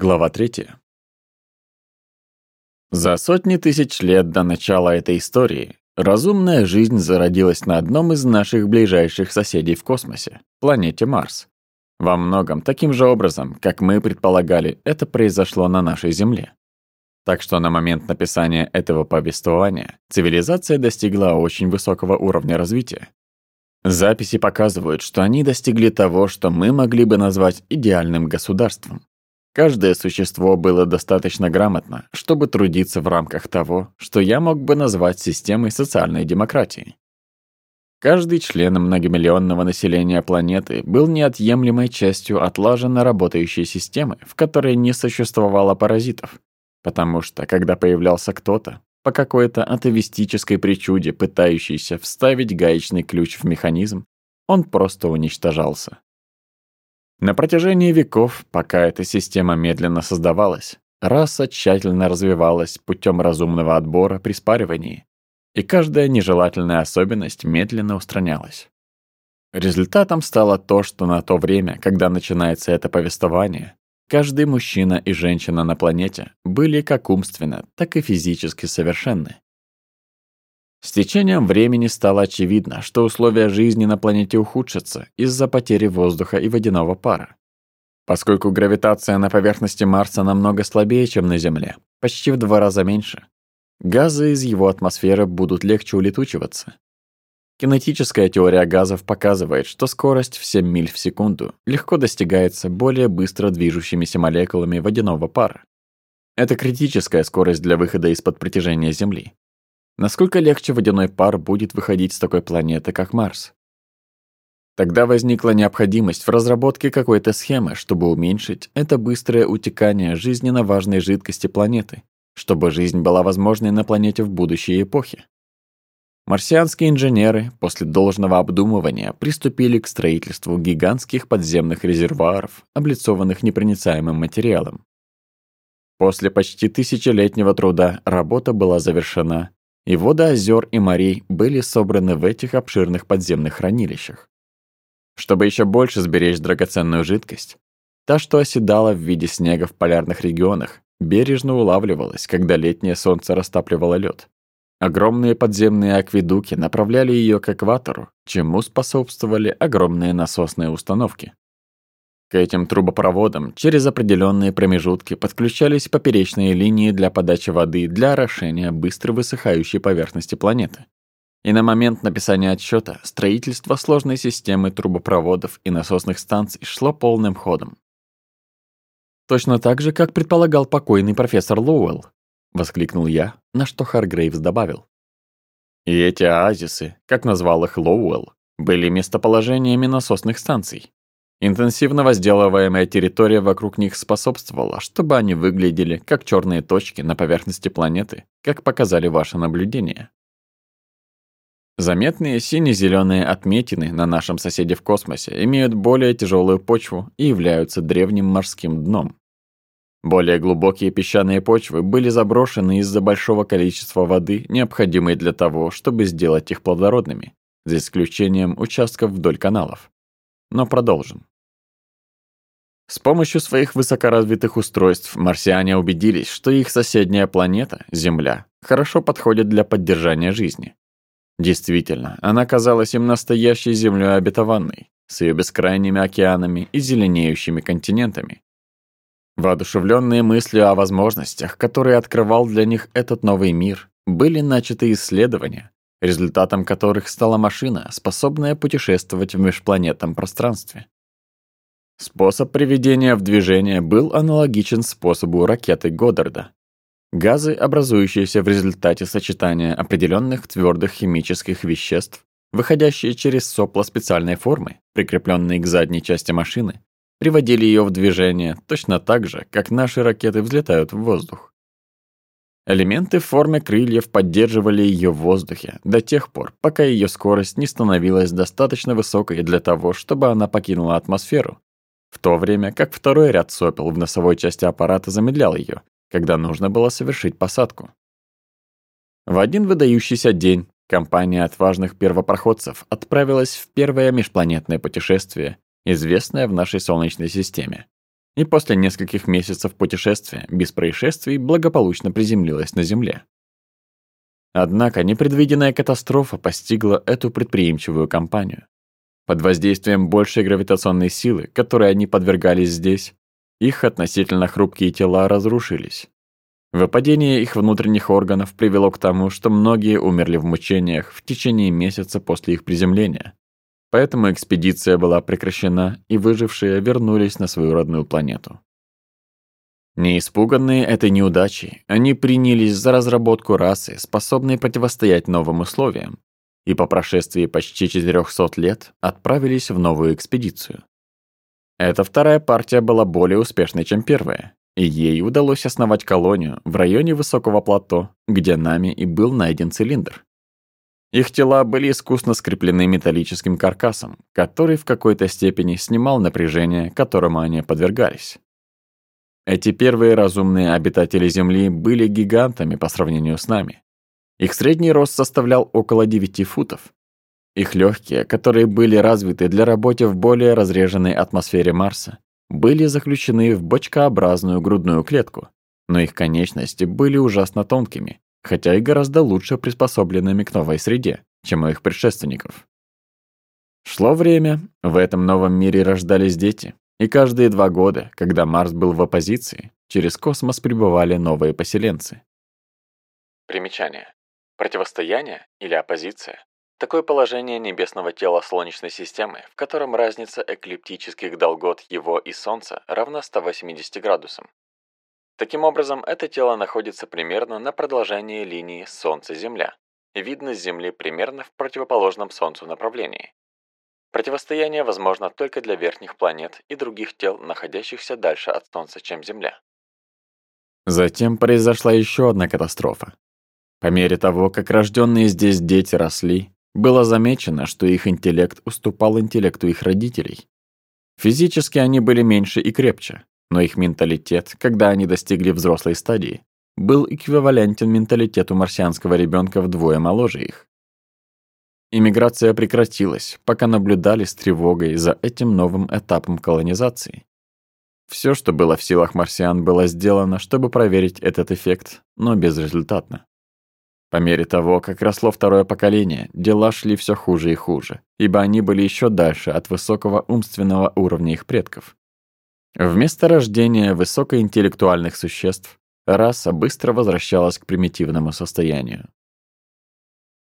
Глава 3. За сотни тысяч лет до начала этой истории разумная жизнь зародилась на одном из наших ближайших соседей в космосе — планете Марс. Во многом таким же образом, как мы предполагали, это произошло на нашей Земле. Так что на момент написания этого повествования цивилизация достигла очень высокого уровня развития. Записи показывают, что они достигли того, что мы могли бы назвать идеальным государством Каждое существо было достаточно грамотно, чтобы трудиться в рамках того, что я мог бы назвать системой социальной демократии. Каждый член многомиллионного населения планеты был неотъемлемой частью отлаженно работающей системы, в которой не существовало паразитов. Потому что, когда появлялся кто-то, по какой-то атовистической причуде, пытающийся вставить гаечный ключ в механизм, он просто уничтожался. На протяжении веков, пока эта система медленно создавалась, раса тщательно развивалась путем разумного отбора при спаривании, и каждая нежелательная особенность медленно устранялась. Результатом стало то, что на то время, когда начинается это повествование, каждый мужчина и женщина на планете были как умственно, так и физически совершенны. С течением времени стало очевидно, что условия жизни на планете ухудшатся из-за потери воздуха и водяного пара. Поскольку гравитация на поверхности Марса намного слабее, чем на Земле, почти в два раза меньше, газы из его атмосферы будут легче улетучиваться. Кинетическая теория газов показывает, что скорость в 7 миль в секунду легко достигается более быстро движущимися молекулами водяного пара. Это критическая скорость для выхода из-под притяжения Земли, Насколько легче водяной пар будет выходить с такой планеты, как Марс? Тогда возникла необходимость в разработке какой-то схемы, чтобы уменьшить это быстрое утекание жизненно важной жидкости планеты, чтобы жизнь была возможной на планете в будущей эпохе. Марсианские инженеры после должного обдумывания приступили к строительству гигантских подземных резервуаров, облицованных непроницаемым материалом. После почти тысячелетнего труда работа была завершена, и воды озер и морей были собраны в этих обширных подземных хранилищах. Чтобы еще больше сберечь драгоценную жидкость, та, что оседала в виде снега в полярных регионах, бережно улавливалась, когда летнее солнце растапливало лед. Огромные подземные акведуки направляли ее к экватору, чему способствовали огромные насосные установки. К этим трубопроводам через определенные промежутки подключались поперечные линии для подачи воды для орошения быстро высыхающей поверхности планеты. И на момент написания отчета строительство сложной системы трубопроводов и насосных станций шло полным ходом. «Точно так же, как предполагал покойный профессор Лоуэлл», — воскликнул я, на что Харгрейвс добавил. «И эти оазисы, как назвал их Лоуэлл, были местоположениями насосных станций. Интенсивно возделываемая территория вокруг них способствовала, чтобы они выглядели как черные точки на поверхности планеты, как показали ваши наблюдения. Заметные сине-зеленые отметины на нашем соседе в космосе имеют более тяжелую почву и являются древним морским дном. Более глубокие песчаные почвы были заброшены из-за большого количества воды, необходимой для того, чтобы сделать их плодородными, за исключением участков вдоль каналов. Но продолжим. С помощью своих высокоразвитых устройств марсиане убедились, что их соседняя планета, Земля, хорошо подходит для поддержания жизни. Действительно, она казалась им настоящей землей обетованной, с ее бескрайними океанами и зеленеющими континентами. Воодушевленные мыслью о возможностях, которые открывал для них этот новый мир, были начаты исследования, результатом которых стала машина, способная путешествовать в межпланетном пространстве. Способ приведения в движение был аналогичен способу ракеты Годдарда. Газы, образующиеся в результате сочетания определенных твердых химических веществ, выходящие через сопла специальной формы, прикрепленные к задней части машины, приводили ее в движение точно так же, как наши ракеты взлетают в воздух. Элементы в форме крыльев поддерживали ее в воздухе до тех пор, пока ее скорость не становилась достаточно высокой для того, чтобы она покинула атмосферу в то время как второй ряд сопел в носовой части аппарата замедлял ее, когда нужно было совершить посадку. В один выдающийся день компания отважных первопроходцев отправилась в первое межпланетное путешествие, известное в нашей Солнечной системе. И после нескольких месяцев путешествия без происшествий благополучно приземлилась на Земле. Однако непредвиденная катастрофа постигла эту предприимчивую компанию. Под воздействием большей гравитационной силы, которой они подвергались здесь, их относительно хрупкие тела разрушились. Выпадение их внутренних органов привело к тому, что многие умерли в мучениях в течение месяца после их приземления. Поэтому экспедиция была прекращена, и выжившие вернулись на свою родную планету. Не испуганные этой неудачей, они принялись за разработку расы, способной противостоять новым условиям, и по прошествии почти 400 лет отправились в новую экспедицию. Эта вторая партия была более успешной, чем первая, и ей удалось основать колонию в районе высокого плато, где нами и был найден цилиндр. Их тела были искусно скреплены металлическим каркасом, который в какой-то степени снимал напряжение, которому они подвергались. Эти первые разумные обитатели Земли были гигантами по сравнению с нами, их средний рост составлял около 9 футов. Их легкие, которые были развиты для работы в более разреженной атмосфере Марса, были заключены в бочкообразную грудную клетку, но их конечности были ужасно тонкими, хотя и гораздо лучше приспособленными к новой среде, чем у их предшественников. Шло время, в этом новом мире рождались дети, и каждые два года, когда Марс был в оппозиции, через космос прибывали новые поселенцы. Примечание. Противостояние или оппозиция – такое положение небесного тела Солнечной системы, в котором разница эклиптических долгот его и Солнца равна 180 градусам. Таким образом, это тело находится примерно на продолжении линии Солнце-Земля, видно с Земли примерно в противоположном Солнцу направлении. Противостояние возможно только для верхних планет и других тел, находящихся дальше от Солнца, чем Земля. Затем произошла еще одна катастрофа, по мере того, как рожденные здесь дети росли, было замечено, что их интеллект уступал интеллекту их родителей. Физически они были меньше и крепче, но их менталитет, когда они достигли взрослой стадии, был эквивалентен менталитету марсианского ребенка вдвое моложе их. Иммиграция прекратилась, пока наблюдали с тревогой за этим новым этапом колонизации. Все, что было в силах марсиан, было сделано, чтобы проверить этот эффект, но безрезультатно. По мере того, как росло второе поколение, дела шли все хуже и хуже, ибо они были еще дальше от высокого умственного уровня их предков. Вместо рождения высокоинтеллектуальных существ раса быстро возвращалась к примитивному состоянию.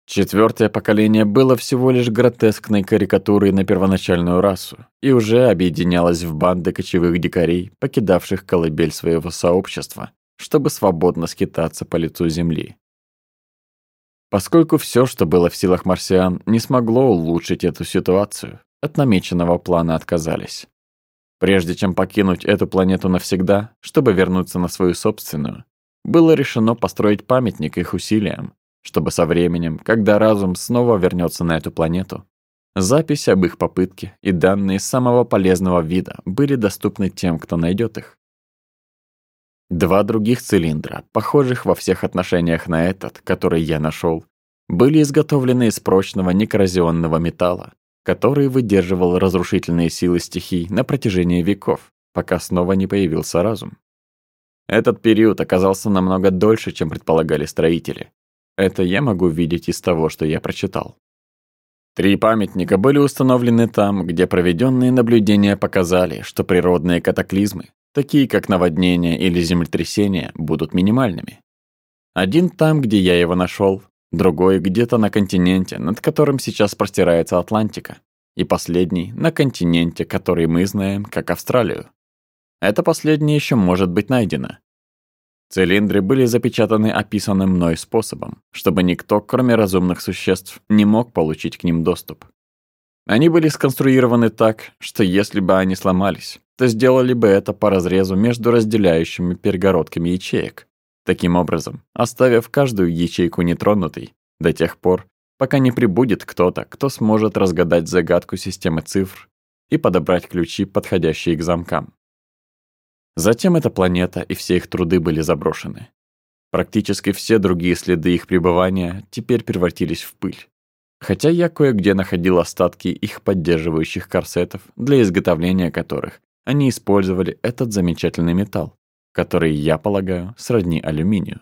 Четвертое поколение было всего лишь гротескной карикатурой на первоначальную расу и уже объединялось в банды кочевых дикарей, покидавших колыбель своего сообщества, чтобы свободно скитаться по лицу земли, поскольку все, что было в силах марсиан, не смогло улучшить эту ситуацию, от намеченного плана отказались. Прежде чем покинуть эту планету навсегда, чтобы вернуться на свою собственную, было решено построить памятник их усилиям, чтобы со временем, когда разум снова вернется на эту планету, запись об их попытке и данные самого полезного вида были доступны тем, кто найдет их. Два других цилиндра, похожих во всех отношениях на этот, который я нашел, были изготовлены из прочного некоррозионного металла, который выдерживал разрушительные силы стихий на протяжении веков, пока снова не появился разум. Этот период оказался намного дольше, чем предполагали строители. Это я могу видеть из того, что я прочитал. Три памятника были установлены там, где проведенные наблюдения показали, что природные катаклизмы, такие как наводнение или землетрясение, будут минимальными. Один там, где я его нашел, другой где-то на континенте, над которым сейчас простирается Атлантика, и последний на континенте, который мы знаем как Австралию. Это последнее еще может быть найдено. Цилиндры были запечатаны описанным мной способом, чтобы никто, кроме разумных существ, не мог получить к ним доступ. Они были сконструированы так, что если бы они сломались, то сделали бы это по разрезу между разделяющими перегородками ячеек, таким образом оставив каждую ячейку нетронутой до тех пор, пока не прибудет кто-то, кто сможет разгадать загадку системы цифр и подобрать ключи, подходящие к замкам. Затем эта планета и все их труды были заброшены. Практически все другие следы их пребывания теперь превратились в пыль. Хотя я кое-где находил остатки их поддерживающих корсетов, для изготовления которых они использовали этот замечательный металл, который я полагаю сродни алюминию.